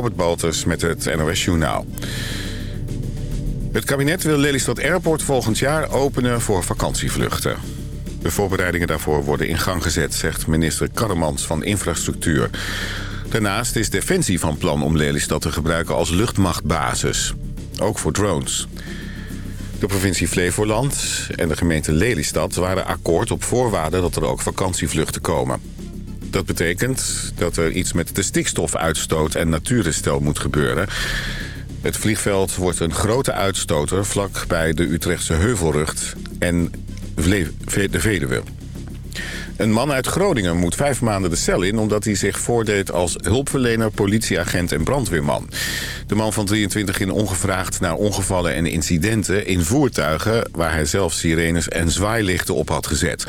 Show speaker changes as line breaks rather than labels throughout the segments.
Robert Baltus met het NOS Journaal. Het kabinet wil Lelystad Airport volgend jaar openen voor vakantievluchten. De voorbereidingen daarvoor worden in gang gezet, zegt minister Karremans van Infrastructuur. Daarnaast is Defensie van plan om Lelystad te gebruiken als luchtmachtbasis. Ook voor drones. De provincie Flevoland en de gemeente Lelystad waren akkoord op voorwaarde dat er ook vakantievluchten komen. Dat betekent dat er iets met de stikstofuitstoot en natuurherstel moet gebeuren. Het vliegveld wordt een grote uitstoter vlak bij de Utrechtse Heuvelrug en de Veluwe. Een man uit Groningen moet vijf maanden de cel in... omdat hij zich voordeed als hulpverlener, politieagent en brandweerman. De man van 23 ging ongevraagd naar ongevallen en incidenten... in voertuigen waar hij zelf sirenes en zwaailichten op had gezet.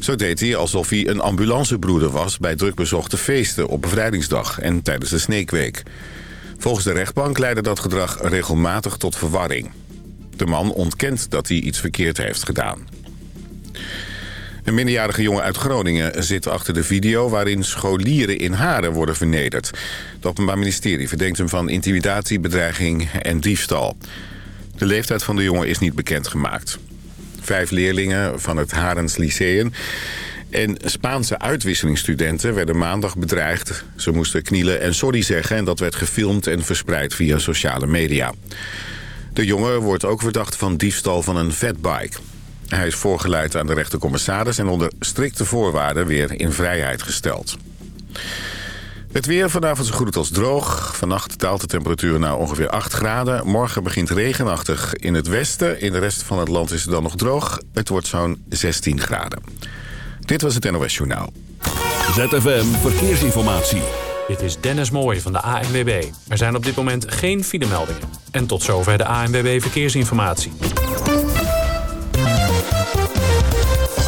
Zo deed hij alsof hij een ambulancebroeder was... bij drukbezochte feesten op bevrijdingsdag en tijdens de Sneekweek. Volgens de rechtbank leidde dat gedrag regelmatig tot verwarring. De man ontkent dat hij iets verkeerd heeft gedaan. Een minderjarige jongen uit Groningen zit achter de video... waarin scholieren in Haren worden vernederd. Het Openbaar Ministerie verdenkt hem van intimidatie, bedreiging en diefstal. De leeftijd van de jongen is niet bekendgemaakt. Vijf leerlingen van het Harens Lyceum en Spaanse uitwisselingsstudenten werden maandag bedreigd. Ze moesten knielen en sorry zeggen en dat werd gefilmd en verspreid via sociale media. De jongen wordt ook verdacht van diefstal van een fatbike. Hij is voorgeleid aan de rechtercommissaris en onder strikte voorwaarden weer in vrijheid gesteld. Het weer vanavond zo goed als droog. Vannacht daalt de temperatuur naar ongeveer 8 graden. Morgen begint regenachtig in het westen. In de rest van het land is het dan nog droog. Het wordt zo'n 16 graden. Dit was het NOS Journaal.
ZFM Verkeersinformatie.
Dit is Dennis Mooij van de ANWB. Er zijn op dit moment geen filemeldingen. En tot zover de ANWB Verkeersinformatie.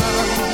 love.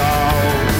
Tchau.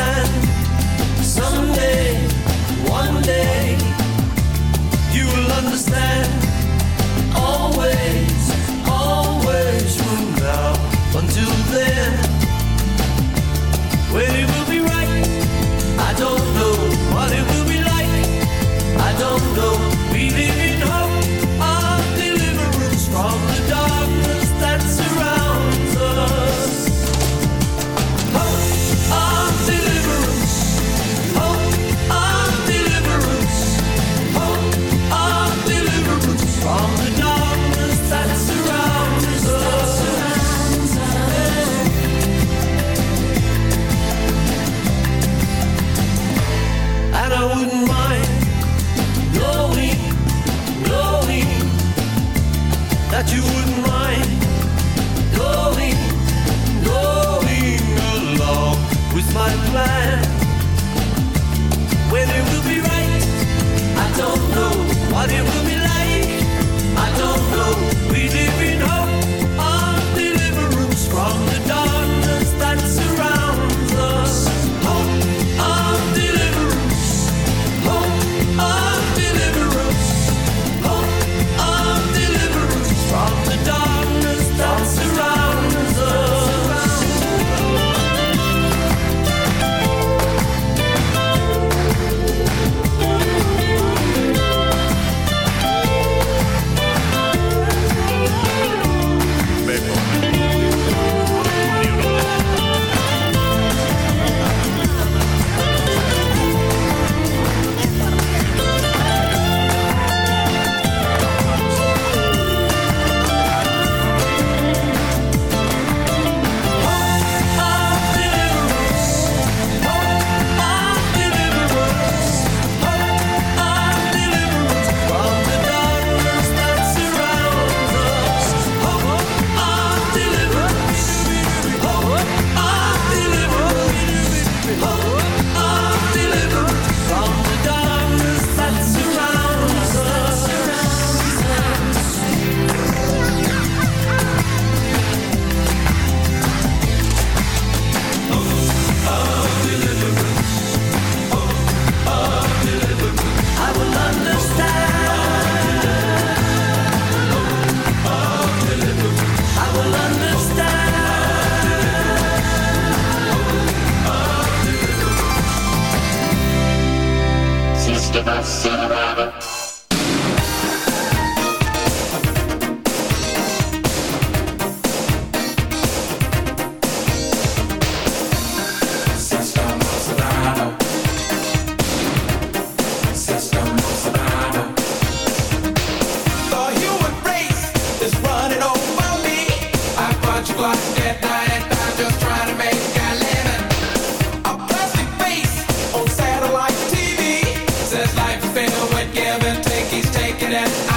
He's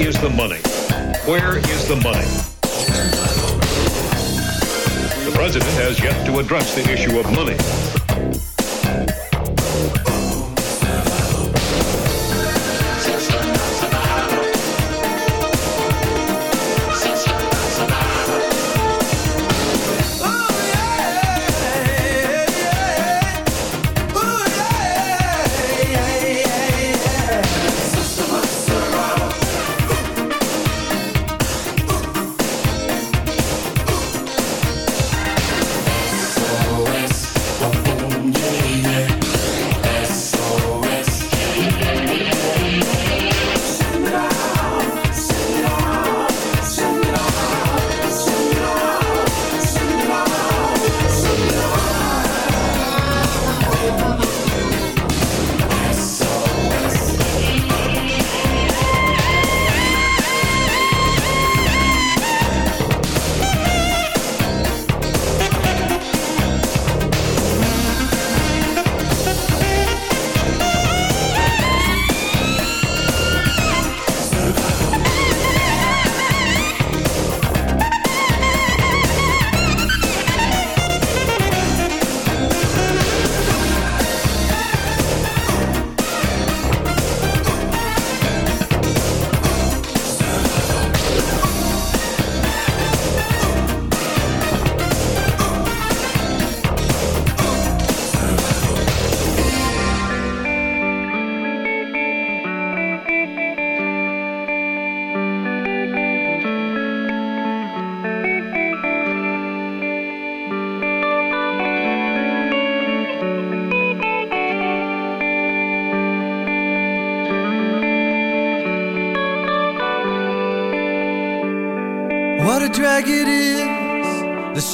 is the
money?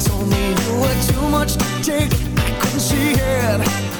told me you were too much to take. I couldn't see it.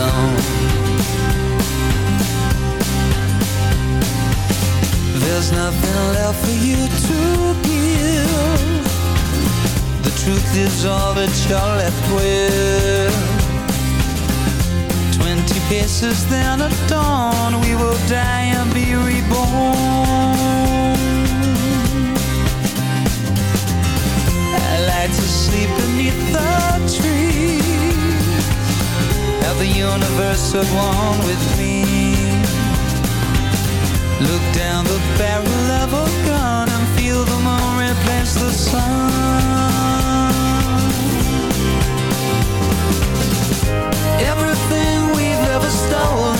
on. There's nothing left for you to give. The truth is all that you're left with. Twenty paces, then at dawn, we will die and be reborn. I like to sleep beneath the. Have the universe at one with me. Look down the barrel of a gun and feel the moon replace the sun. Everything we've ever stolen